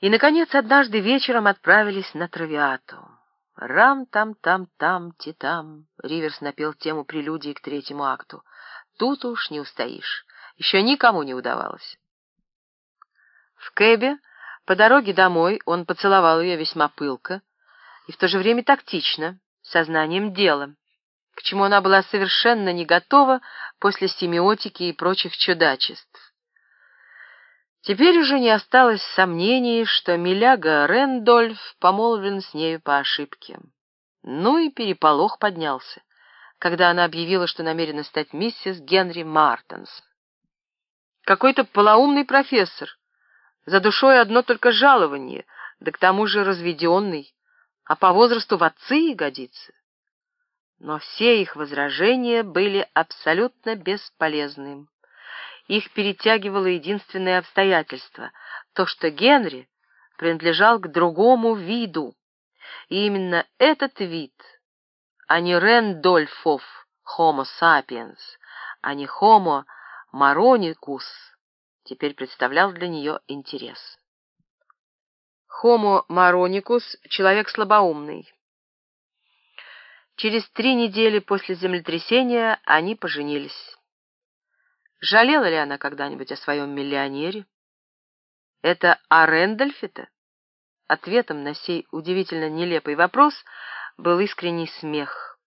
И, наконец, однажды вечером отправились на травиату. «Рам-там-там-там-ти-там», — Риверс напел тему прелюдии к третьему акту. «Тут уж не устоишь. Еще никому не удавалось». В Кэбе по дороге домой он поцеловал ее весьма пылко и в то же время тактично, сознанием дела, к чему она была совершенно не готова после семиотики и прочих чудачеств. Теперь уже не осталось сомнений, что Миляга Рэндольф помолвлен с нею по ошибке. Ну и переполох поднялся, когда она объявила, что намерена стать миссис Генри Мартенс. Какой-то полоумный профессор, за душой одно только жалование, да к тому же разведенный, а по возрасту в отцы и годится. Но все их возражения были абсолютно бесполезны. Их перетягивало единственное обстоятельство — то, что Генри принадлежал к другому виду. И именно этот вид, а не Рэндольфов Homo sapiens, а не Homo maronicus, теперь представлял для нее интерес. Homo maronicus — человек слабоумный. Через три недели после землетрясения они поженились. Жалела ли она когда-нибудь о своем миллионере? Это о Рэндольфе-то? Ответом на сей удивительно нелепый вопрос был искренний смех.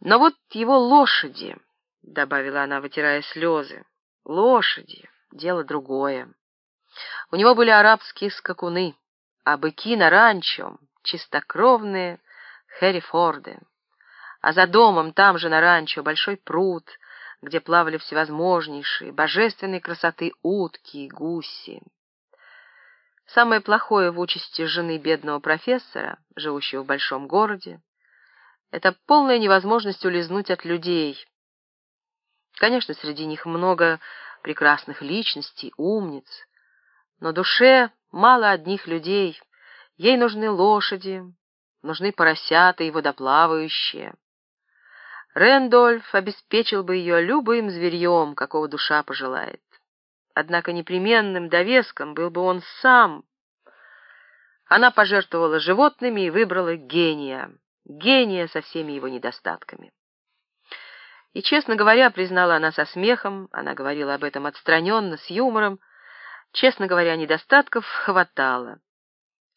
Но вот его лошади, — добавила она, вытирая слезы, — лошади — дело другое. У него были арабские скакуны, а быки на ранчо — чистокровные Херрифорды. А за домом, там же на ранчо, большой пруд — где плавали всевозможнейшие, божественной красоты утки и гуси. Самое плохое в участи жены бедного профессора, живущего в большом городе, это полная невозможность улизнуть от людей. Конечно, среди них много прекрасных личностей, умниц, но душе мало одних людей. Ей нужны лошади, нужны поросята и водоплавающие. Рэндольф обеспечил бы ее любым зверьем, какого душа пожелает. Однако непременным довеском был бы он сам. Она пожертвовала животными и выбрала гения, гения со всеми его недостатками. И, честно говоря, признала она со смехом, она говорила об этом отстраненно, с юмором, честно говоря, недостатков хватало.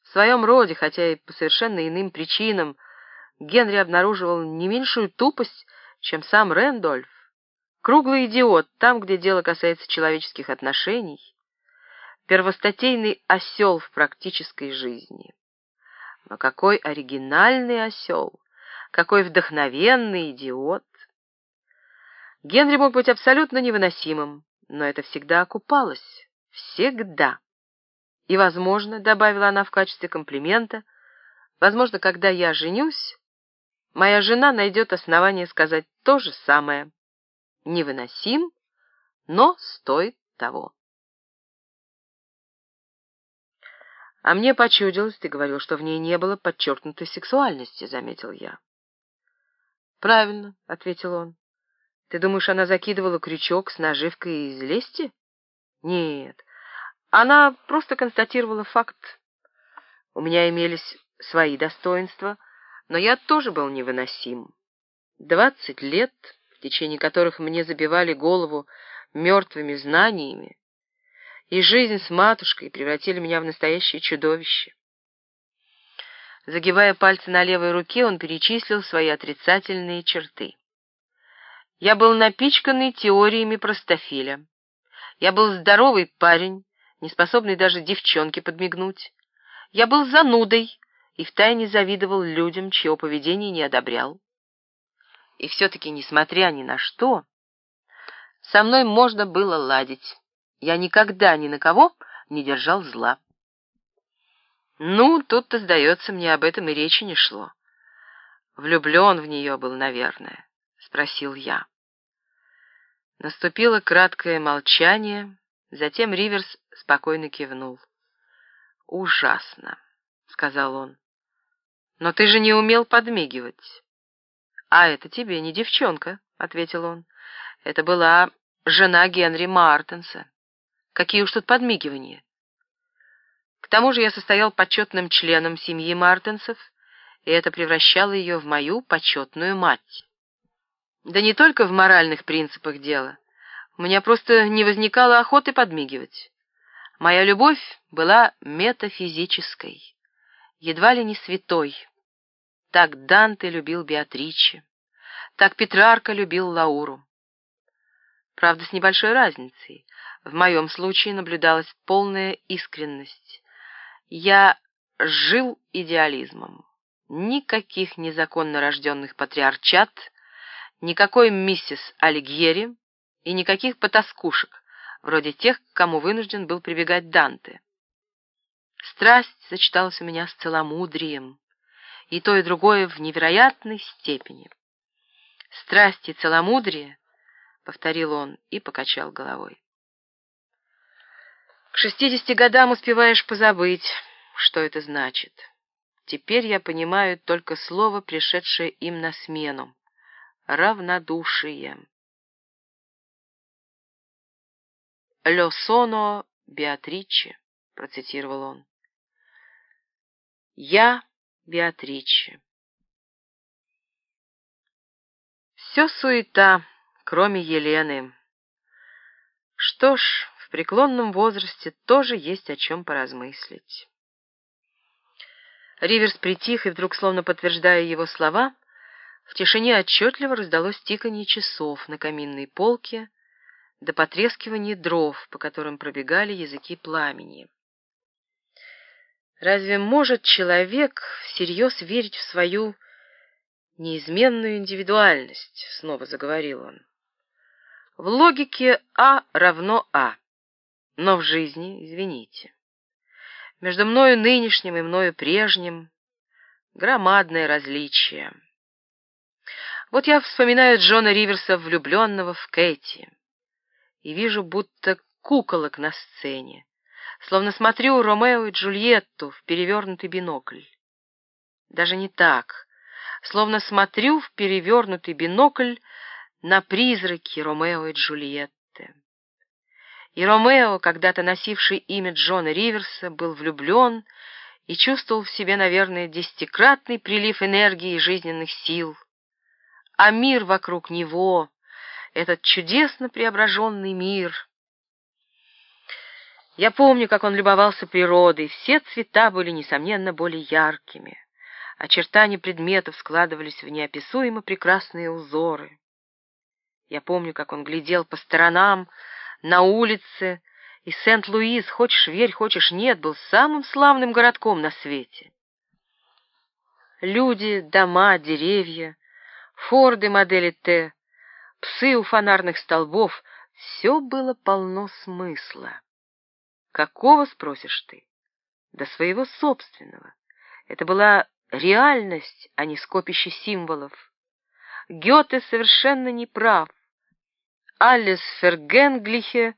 В своем роде, хотя и по совершенно иным причинам, Генри обнаруживал не меньшую тупость, чем сам Рэндольф. Круглый идиот там, где дело касается человеческих отношений. Первостатейный осел в практической жизни. Но какой оригинальный осел! Какой вдохновенный идиот! Генри мог быть абсолютно невыносимым, но это всегда окупалось. Всегда. И, возможно, добавила она в качестве комплимента, возможно, когда я женюсь, моя жена найдет основание сказать то же самое. Невыносим, но стоит того. А мне почудилось, ты говорил, что в ней не было подчеркнутой сексуальности, заметил я. Правильно, ответил он. Ты думаешь, она закидывала крючок с наживкой из лести? Нет, она просто констатировала факт. У меня имелись свои достоинства — но я тоже был невыносим. Двадцать лет, в течение которых мне забивали голову мертвыми знаниями, и жизнь с матушкой превратили меня в настоящее чудовище. Загибая пальцы на левой руке, он перечислил свои отрицательные черты. Я был напичканный теориями простофиля. Я был здоровый парень, не способный даже девчонке подмигнуть. Я был занудой, и втайне завидовал людям, чье поведение не одобрял. И все-таки, несмотря ни на что, со мной можно было ладить. Я никогда ни на кого не держал зла. Ну, тут-то, сдается, мне об этом и речи не шло. Влюблен в нее был, наверное, — спросил я. Наступило краткое молчание, затем Риверс спокойно кивнул. «Ужасно», — сказал он. Но ты же не умел подмигивать. А это тебе не девчонка, ответил он. Это была жена Генри Мартенса. Какие уж тут подмигивания. К тому же я состоял почетным членом семьи Мартенсов, и это превращало ее в мою почетную мать. Да не только в моральных принципах дело. У меня просто не возникало охоты подмигивать. Моя любовь была метафизической, едва ли не святой. Так Данте любил Беатриче, так Петрарка любил Лауру. Правда, с небольшой разницей. В моем случае наблюдалась полная искренность. Я жил идеализмом. Никаких незаконно рожденных патриарчат, никакой миссис Алигьери и никаких потаскушек, вроде тех, к кому вынужден был прибегать Данте. Страсть сочеталась у меня с целомудрием, и то и другое в невероятной степени. «Страсть и целомудрие», — повторил он и покачал головой. «К шестидесяти годам успеваешь позабыть, что это значит. Теперь я понимаю только слово, пришедшее им на смену — равнодушие». «Лё соно Беатриче», — процитировал он. «Я Беатриче». Все суета, кроме Елены. Что ж, в преклонном возрасте тоже есть о чем поразмыслить. Риверс притих, и вдруг, словно подтверждая его слова, в тишине отчетливо раздалось тиканье часов на каминной полке, до потрескивания дров, по которым пробегали языки пламени. Разве может человек всерьез верить в свою неизменную индивидуальность? Снова заговорил он. В логике А равно А, но в жизни, извините. Между мною нынешним и мною прежним громадное различие. Вот я вспоминаю Джона Риверса, влюбленного в Кэти и вижу будто куколок на сцене, словно смотрю Ромео и Джульетту в перевернутый бинокль. Даже не так, словно смотрю в перевернутый бинокль на призраки Ромео и Джульетты. И Ромео, когда-то носивший имя Джона Риверса, был влюблен и чувствовал в себе, наверное, десятикратный прилив энергии и жизненных сил. А мир вокруг него этот чудесно преображенный мир. Я помню, как он любовался природой, все цвета были, несомненно, более яркими. Очертания предметов складывались в неописуемо прекрасные узоры. Я помню, как он глядел по сторонам, на улице, и Сент-Луис, хочешь верь, хочешь нет, был самым славным городком на свете. Люди, дома, деревья, форды модели Т, псы у фонарных столбов — все было полно смысла. Какого, спросишь ты? До своего собственного. Это была реальность, а не скопище символов. Гёте совершенно не прав. Alles Vergängliche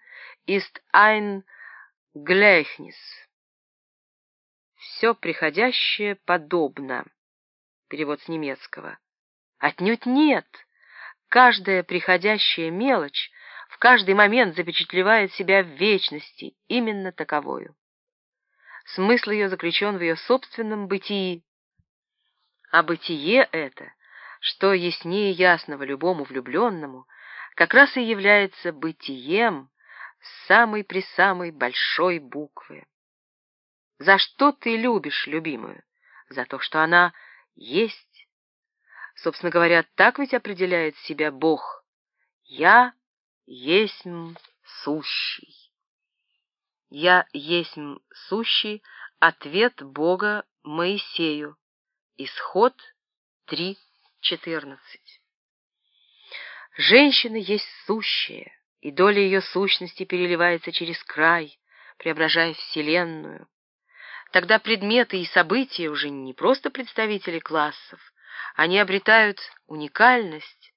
ist ein Gleichnis. Все приходящее подобно. Перевод с немецкого. Отнюдь нет. Каждая приходящая мелочь в каждый момент запечатлевает себя в вечности, именно таковою. Смысл ее заключен в ее собственном бытии. А бытие это, что яснее ясного любому влюбленному, как раз и является бытием самой-пресамой большой буквы. За что ты любишь любимую? За то, что она есть. Собственно говоря, так ведь определяет себя Бог. «Я есть сущий». «Я есть сущий» — ответ Бога Моисею. Исход 3.14. Женщина есть сущее, и доля ее сущности переливается через край, преображая Вселенную. Тогда предметы и события уже не просто представители классов, они обретают уникальность.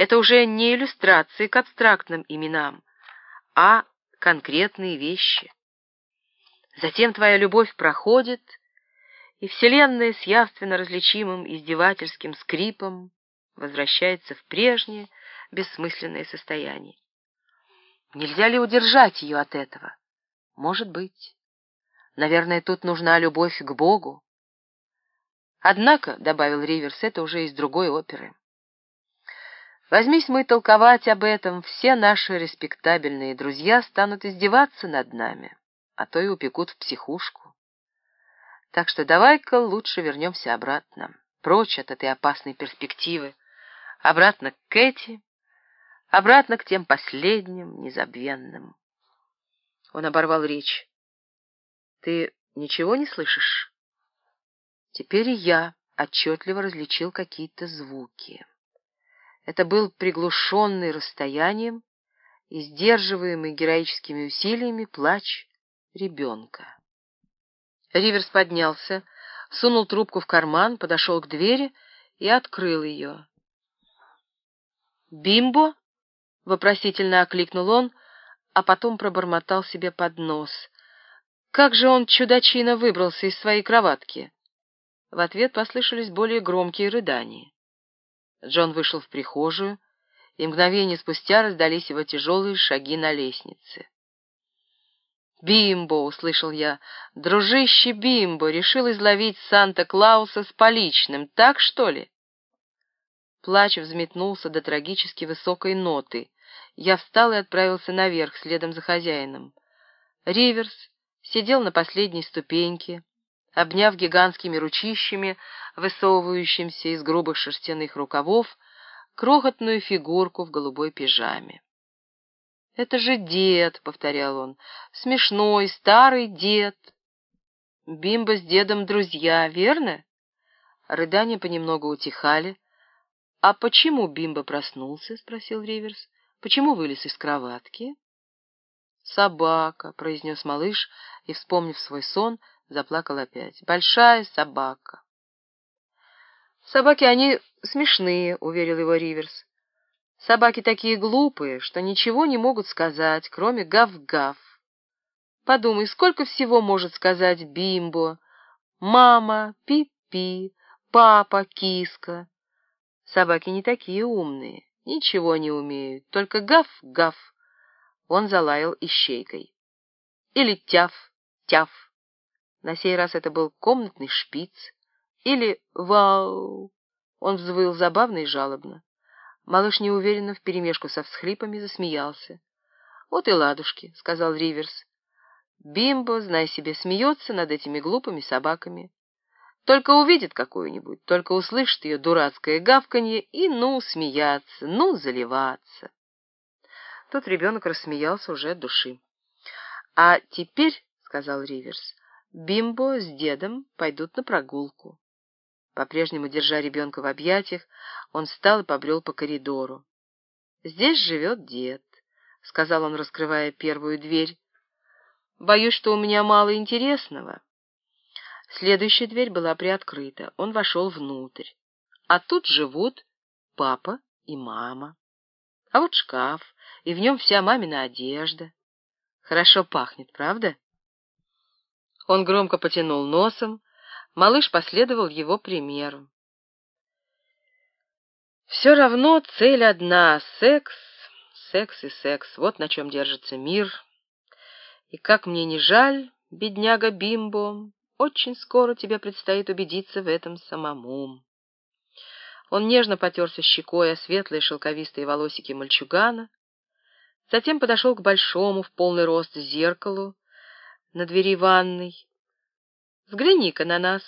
Это уже не иллюстрации к абстрактным именам, а конкретные вещи. Затем твоя любовь проходит, и Вселенная с явственно различимым издевательским скрипом возвращается в прежнее бессмысленное состояние. Нельзя ли удержать ее от этого? Может быть. Наверное, тут нужна любовь к Богу. Однако, — добавил Риверс, — это уже из другой оперы. Возьмись мы толковать об этом, все наши респектабельные друзья станут издеваться над нами, а то и упекут в психушку. Так что давай-ка лучше вернемся обратно, прочь от этой опасной перспективы, обратно к Кэти, обратно к тем последним, незабвенным. Он оборвал речь. «Ты ничего не слышишь?» Теперь я отчетливо различил какие-то звуки. Это был приглушенный расстоянием и сдерживаемый героическими усилиями плач ребенка. Риверс поднялся, сунул трубку в карман, подошел к двери и открыл ее. «Бимбо?» — вопросительно окликнул он, а потом пробормотал себе под нос. «Как же он, чудачина, выбрался из своей кроватки?» В ответ послышались более громкие рыдания. Джон вышел в прихожую, и мгновение спустя раздались его тяжелые шаги на лестнице. «Бимбо!» — услышал я. «Дружище Бимбо решил изловить Санта-Клауса с поличным, так что ли?» Плач взметнулся до трагически высокой ноты. Я встал и отправился наверх, следом за хозяином. Риверс сидел на последней ступеньке, обняв гигантскими ручищами, высовывающимся из грубых шерстяных рукавов, крохотную фигурку в голубой пижаме. «Это же дед», — повторял он, — «смешной старый дед». Бимба с дедом друзья, верно? Рыдания понемногу утихали. «А почему Бимба проснулся?» — спросил Риверс. «Почему вылез из кроватки?» «Собака», — произнес малыш, и, вспомнив свой сон, заплакал опять. «Большая собака». «Собаки, они смешные», — уверил его Риверс. «Собаки такие глупые, что ничего не могут сказать, кроме гав-гав. Подумай, сколько всего может сказать Бимбо, мама, пи-пи, папа, киска. Собаки не такие умные, ничего не умеют, только гав-гав». Он залаял ищейкой. Или тяф, тяф. На сей раз это был комнатный шпиц. Или вау. Он взвыл забавно и жалобно. Малыш неуверенно вперемешку со всхлипами засмеялся. «Вот и ладушки», — сказал Риверс. «Бимбо, знай себе, смеется над этими глупыми собаками. Только увидит какую-нибудь, только услышит ее дурацкое гавканье и ну смеяться, ну заливаться». Тут ребенок рассмеялся уже от души. «А теперь», — сказал Риверс, — «Бимбо с дедом пойдут на прогулку». По-прежнему, держа ребенка в объятиях, он встал и побрел по коридору. «Здесь живет дед», — сказал он, раскрывая первую дверь. «Боюсь, что у меня мало интересного». Следующая дверь была приоткрыта. Он вошел внутрь. А тут живут папа и мама. А вот шкаф, и в нем вся мамина одежда. Хорошо пахнет, правда? Он громко потянул носом, малыш последовал его примеру. Все равно цель одна — секс, секс и секс. Вот на чем держится мир. И как мне не жаль, бедняга Бимбо, очень скоро тебе предстоит убедиться в этом самому. Он нежно потерся щекой о светлые шелковистые волосики мальчугана, затем подошел к большому в полный рост зеркалу на двери ванной. «Взгляни-ка на нас!»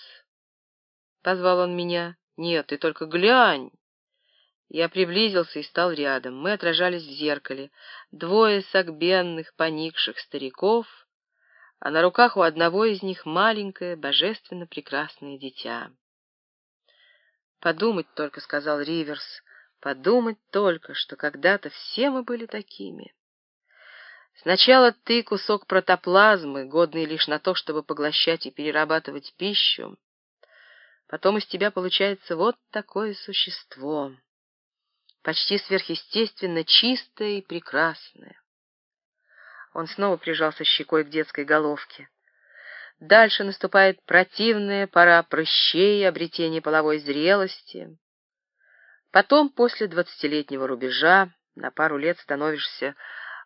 — позвал он меня. «Нет, ты только глянь!» Я приблизился и стал рядом. Мы отражались в зеркале. Двое согбенных, поникших стариков, а на руках у одного из них маленькое, божественно прекрасное дитя. «Подумать только», — сказал Риверс, — «подумать только, что когда-то все мы были такими». Сначала ты кусок протоплазмы, годный лишь на то, чтобы поглощать и перерабатывать пищу. Потом из тебя получается вот такое существо, почти сверхъестественно чистое и прекрасное. Он снова прижался щекой к детской головке. Дальше наступает противная пора прыщей обретения половой зрелости. Потом, после двадцатилетнего рубежа, на пару лет становишься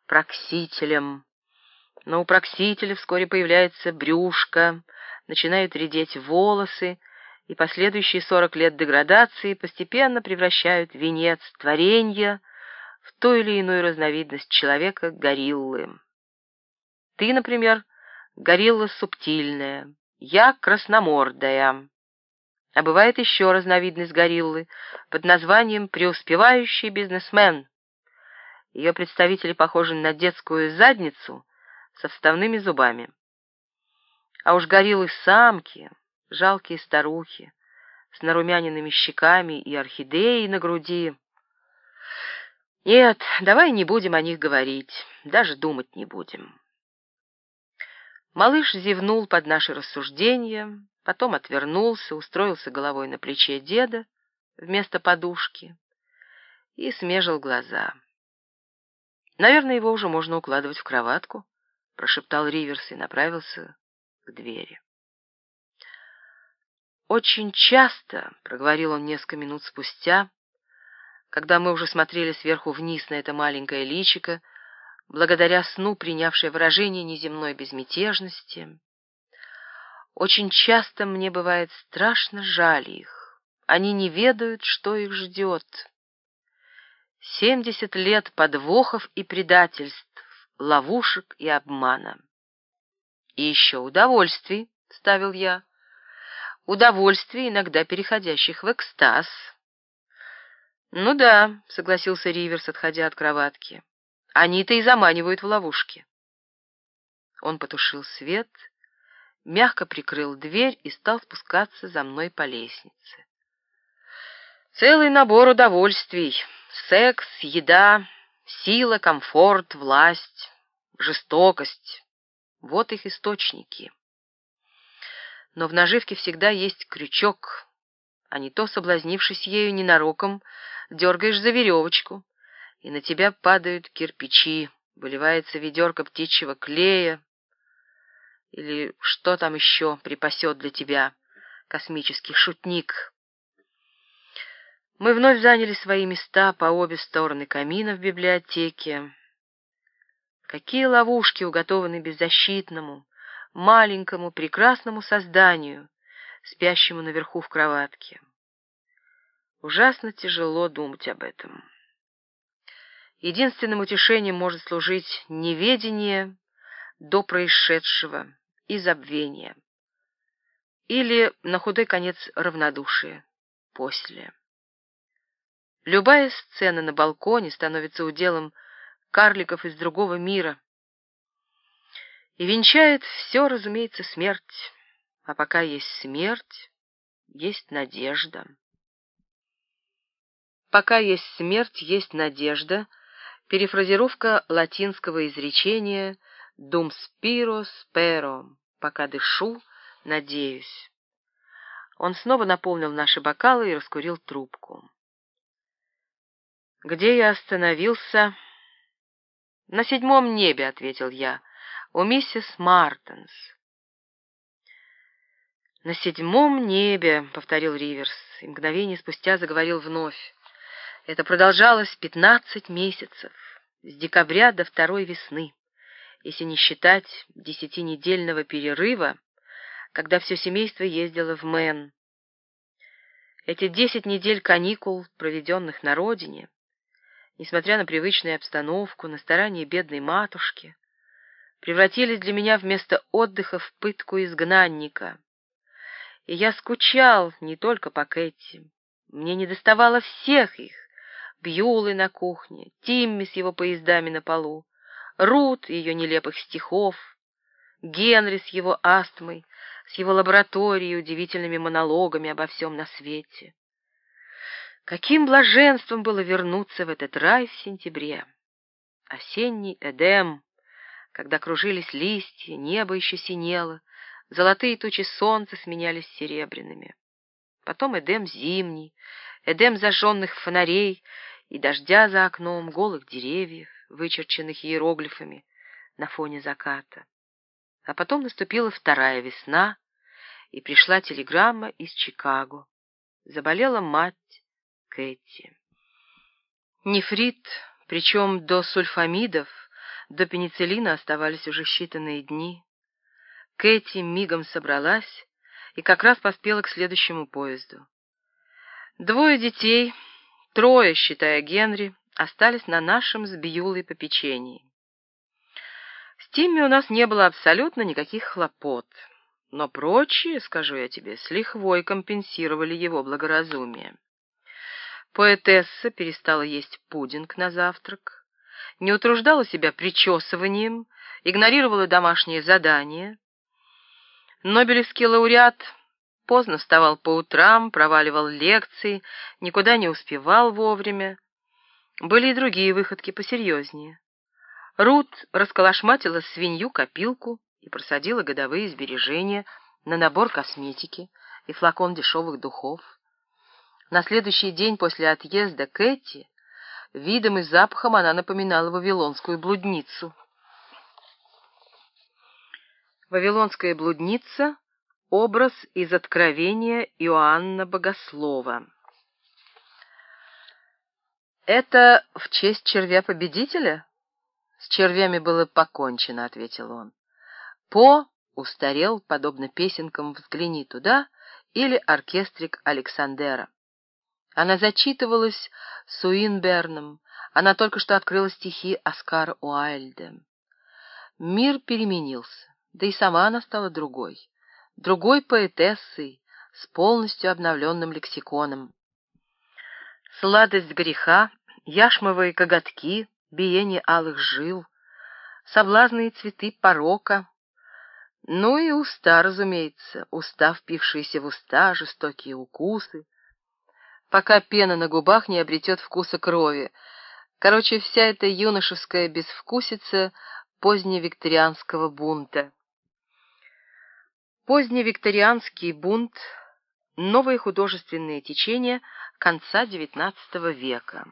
проксителем. Но у проксителя вскоре появляется брюшко, начинают редеть волосы, и последующие сорок лет деградации постепенно превращают венец творения в ту или иную разновидность человека-гориллы. Ты, например, горилла субтильная, я красномордая. А бывает еще разновидность гориллы под названием преуспевающий бизнесмен. Ее представители похожи на детскую задницу со вставными зубами. А уж гориллы-самки, жалкие старухи, с нарумяненными щеками и орхидеей на груди. Нет, давай не будем о них говорить, даже думать не будем. Малыш зевнул под наши рассуждения, потом отвернулся, устроился головой на плече деда вместо подушки и смежил глаза. «Наверное, его уже можно укладывать в кроватку», — прошептал Риверс и направился к двери. «Очень часто», — проговорил он несколько минут спустя, когда мы уже смотрели сверху вниз на это маленькое личико, благодаря сну принявшее выражение неземной безмятежности. Очень часто мне бывает страшно жаль их. Они не ведают, что их ждет. Семьдесят лет подвохов и предательств, ловушек и обмана. И еще удовольствий, — ставил я, — удовольствий, иногда переходящих в экстаз. — Ну да, — согласился Риверс, отходя от кроватки. Они-то и заманивают в ловушки. Он потушил свет, мягко прикрыл дверь и стал спускаться за мной по лестнице. Целый набор удовольствий. Секс, еда, сила, комфорт, власть, жестокость. Вот их источники. Но в наживке всегда есть крючок, а не то, соблазнившись ею ненароком, дергаешь за веревочку, и на тебя падают кирпичи, выливается ведерко птичьего клея, или что там еще припасет для тебя космический шутник. Мы вновь заняли свои места по обе стороны камина в библиотеке. Какие ловушки уготованы беззащитному, маленькому, прекрасному созданию, спящему наверху в кроватке. Ужасно тяжело думать об этом. Единственным утешением может служить неведение до происшедшего и забвение. Или, на худой конец, равнодушие после. Любая сцена на балконе становится уделом карликов из другого мира. И венчает все, разумеется, смерть. А пока есть смерть, есть надежда. Пока есть смерть, есть надежда — Перефразировка латинского изречения «dum spiro spero» — «пока дышу, надеюсь». Он снова наполнил наши бокалы и раскурил трубку. «Где я остановился?» «На седьмом небе», — ответил я, — «у миссис Мартенс». «На седьмом небе», — повторил Риверс, и мгновение спустя заговорил вновь. Это продолжалось пятнадцать месяцев, с декабря до второй весны, если не считать десятинедельного перерыва, когда все семейство ездило в Мэн. Эти десять недель каникул, проведенных на родине, несмотря на привычную обстановку, на старания бедной матушки, превратились для меня вместо отдыха в пытку изгнанника. И я скучал не только по Кэти, мне недоставало всех их, Бьюлы на кухне, Тимми с его поездами на полу, Рут ее нелепых стихов, Генри с его астмой, с его лабораторией удивительными монологами обо всем на свете. Каким блаженством было вернуться в этот рай в сентябре! Осенний Эдем, когда кружились листья, небо еще синело, золотые тучи солнца сменялись серебряными. Потом Эдем зимний, Эдем зажженных фонарей и дождя за окном, голых деревьев, вычерченных иероглифами на фоне заката. А потом наступила вторая весна, и пришла телеграмма из Чикаго. Заболела мать Кэти. Нефрит, причем до сульфамидов, До пенициллина оставались уже считанные дни. Кэти мигом собралась и как раз поспела к следующему поезду. Двое детей, трое, считая Генри, остались на нашем с Бьюлой попечении. С Тимми у нас не было абсолютно никаких хлопот, но прочие, скажу я тебе, с лихвой компенсировали его благоразумие. Поэтесса перестала есть пудинг на завтрак, не утруждала себя причесыванием, игнорировала домашние задания. Нобелевский лауреат поздно вставал по утрам, проваливал лекции, никуда не успевал вовремя. Были и другие выходки посерьезнее. Рут расколошматила свинью-копилку и просадила годовые сбережения на набор косметики и флакон дешевых духов. На следующий день после отъезда Кэти видом и запахом она напоминала вавилонскую блудницу. Вавилонская блудница — образ из Откровения Иоанна Богослова. «Это в честь червя-победителя?» «С червями было покончено», — ответил он. «По устарел, подобно песенкам «Взгляни туда» или оркестрик Александера. Она зачитывалась Суинберном, она только что открыла стихи Оскара Уайльда. Мир переменился, да и сама она стала другой, другой поэтессой, с полностью обновленным лексиконом. Сладость греха, яшмовые коготки, биение алых жил, соблазные цветы порока. Ну и уста, разумеется, уста, впившиеся в уста, жестокие укусы, пока пена на губах не обретет вкуса крови. Короче, вся эта юношеская безвкусица поздневикторианского бунта. Поздневикторианский бунт — новые художественные течения конца XIX века.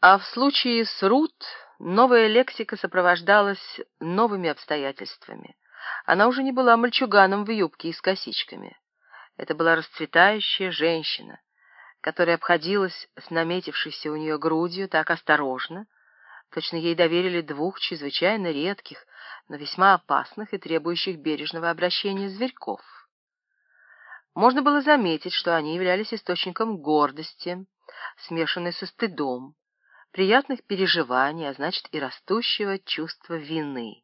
А в случае с Рут новая лексика сопровождалась новыми обстоятельствами. Она уже не была мальчуганом в юбке и с косичками. Это была расцветающая женщина, которая обходилась с наметившейся у нее грудью так осторожно, точно ей доверили двух чрезвычайно редких, но весьма опасных и требующих бережного обращения зверьков. Можно было заметить, что они являлись источником гордости, смешанной со стыдом, приятных переживаний, а значит и растущего чувства вины.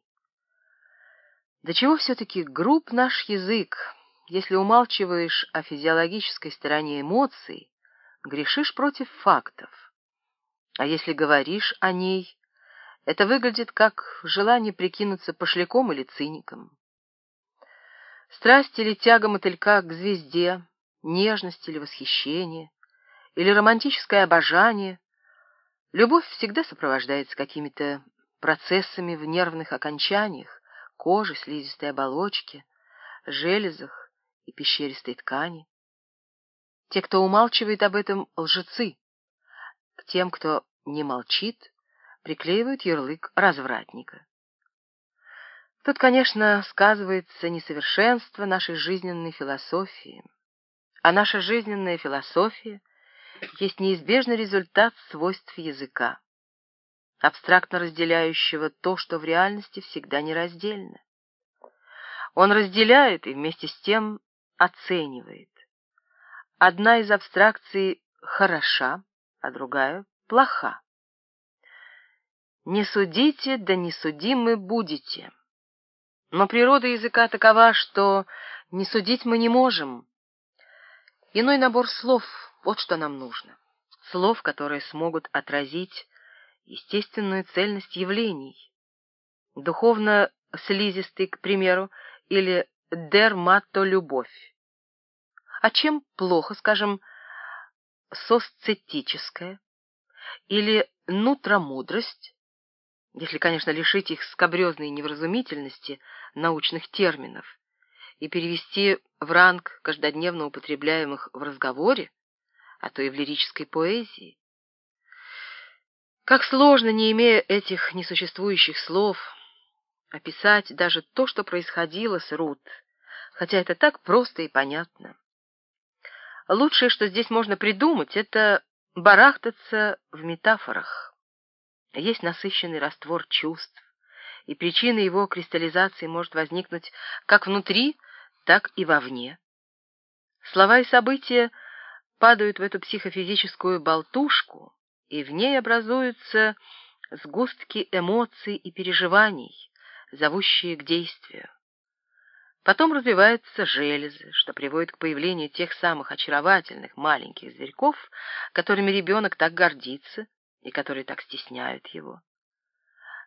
До чего все-таки груб наш язык, если умалчиваешь о физиологической стороне эмоций, грешишь против фактов. А если говоришь о ней, это выглядит как желание прикинуться пошляком или циником. Страсть или тяга мотылька к звезде, нежность или восхищение, или романтическое обожание — Любовь всегда сопровождается какими-то процессами в нервных окончаниях, коже, слизистой оболочке, железах и пещеристой ткани. Те, кто умалчивает об этом, лжецы. К тем, кто не молчит, приклеивают ярлык развратника. Тут, конечно, сказывается несовершенство нашей жизненной философии. А наша жизненная философия есть неизбежный результат свойств языка, абстрактно разделяющего то, что в реальности всегда нераздельно. Он разделяет и вместе с тем оценивает. Одна из абстракций хороша, а другая плоха. Не судите, да не судимы будете. Но природа языка такова, что не судить мы не можем. Иной набор слов — вот что нам нужно. Слов, которые смогут отразить естественную цельность явлений. Духовно слизистый, к примеру, или дерматолюбовь. А чем плохо, скажем, сосцетическая или нутромудрость, если, конечно, лишить их скобрезной невразумительности научных терминов и перевести в ранг каждодневно употребляемых в разговоре, а то и в лирической поэзии. Как сложно, не имея этих несуществующих слов, описать даже то, что происходило с Рут, хотя это так просто и понятно. Лучшее, что здесь можно придумать, это барахтаться в метафорах. есть насыщенный раствор чувств, и причина его кристаллизации может возникнуть как внутри, так и вовне. Слова и события падают в эту психофизическую болтушку, и в ней образуются сгустки эмоций и переживаний, зовущие к действию. Потом развиваются железы, что приводит к появлению тех самых очаровательных маленьких зверьков, которыми ребенок так гордится и которые так стесняют его.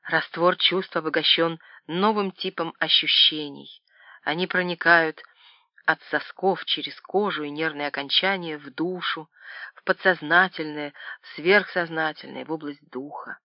Раствор чувств обогащен новым типом ощущений. Они проникают от сосков через кожу и нервные окончания в душу, в подсознательное, в сверхсознательное, в область духа.